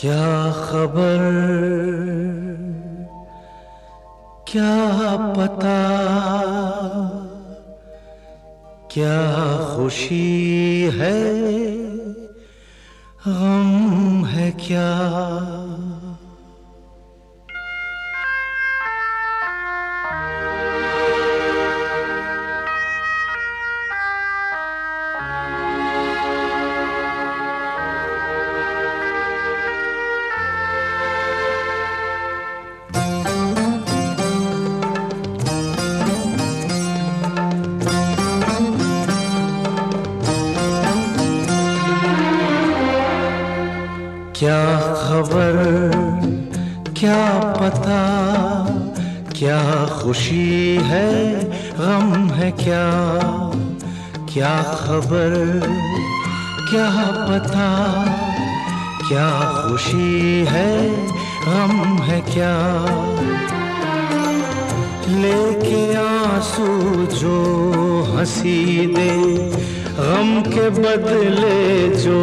क्या खबर? क्या पता? क्या खुशी है? गम है क्या? क्या खबर? क्या पता? क्या खुशी है? गम है क्या? क्या खबर? क्या पता? क्या खुशी है? गम है क्या? लेके आँसू जो हँसी दे गम के बदले जो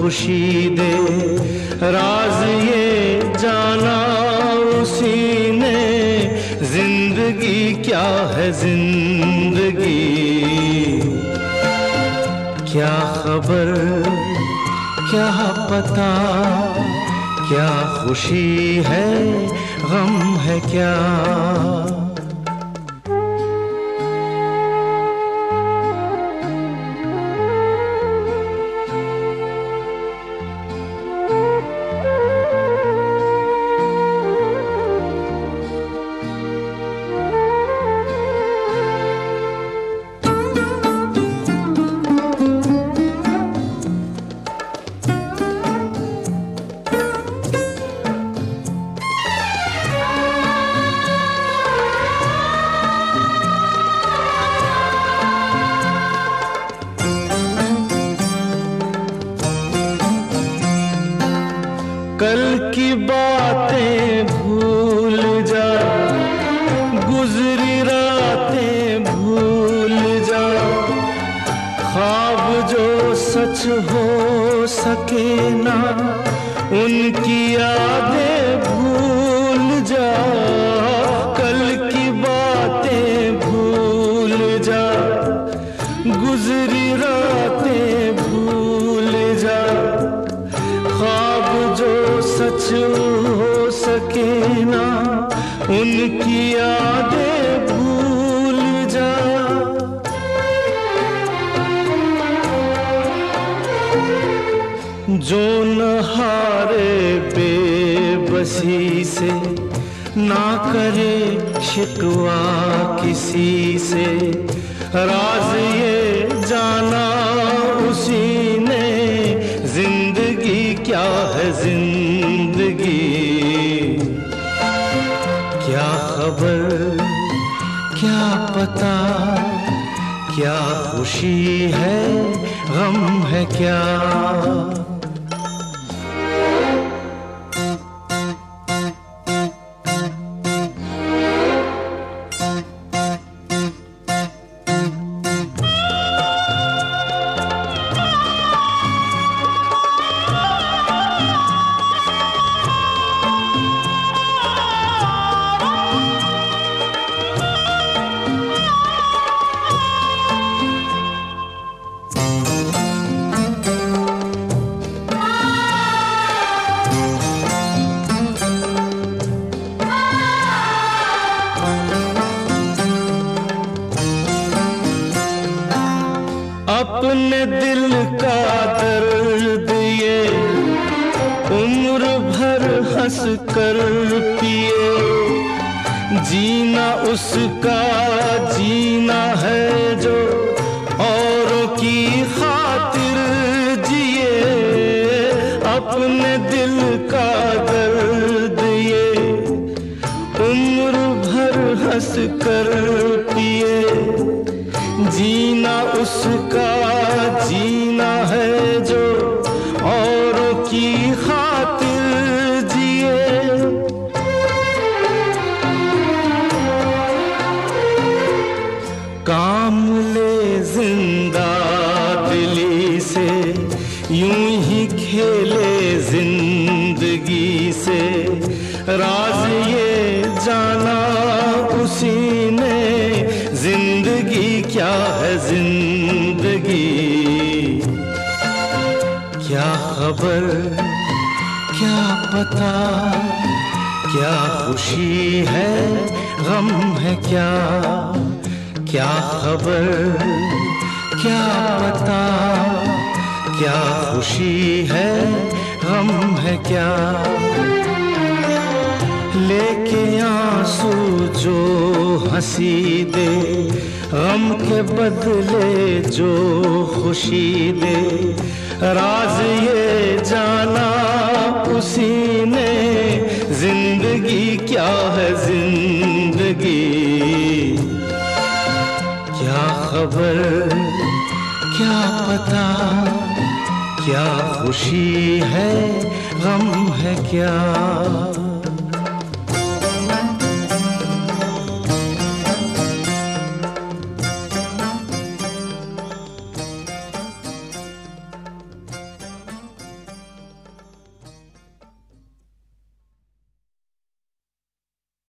खुशी दे। राज ये जाना उसी ने। ज़िंदगी क्या है ज़िंदगी? क्या खबर? क्या पता? क्या खुशी है? गम है क्या? कल की बातें भूल जा। गुजरी रातें भूल जा। ख्वाब जो सच हो सके ना। यादें भूल जा। हारे बेबसी से ना करे शिकवा किसी से। राज ये जाना क्या खबर? क्या पता? क्या खुशी है? गम है क्या? अपने दिल का दर्द ये, उम्र भर हंस कर पिए। जीना उसका जीना है जो औरों की खातिर जिए। अपने दिल का दर्द ये, उम्र भर हंस कर पिए। जीना उसका, जीना है जो औरों की खातिर जिए। काम ले ज़िंदा दिली से, यूँ ही खेले ज़िंदगी से। राज ज़िंदगी क्या है ज़िंदगी? क्या खबर? क्या पता? क्या खुशी है? गम है क्या? क्या खबर? क्या पता? क्या खुशी है? गम है क्या? लेके आँसू जो हँसी दे गम के बदले जो खुशी दे, राज ये जाना उसी ने। ज़िंदगी क्या है ज़िंदगी? क्या खबर, क्या पता, क्या खुशी है, गम है क्या?